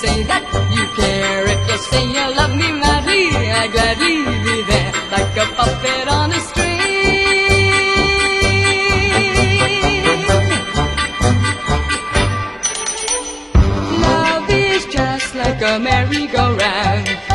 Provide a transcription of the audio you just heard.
say that you care. If you say you love me madly. I gladly be there like a puppet on a string. Love is just like a merry-go-round.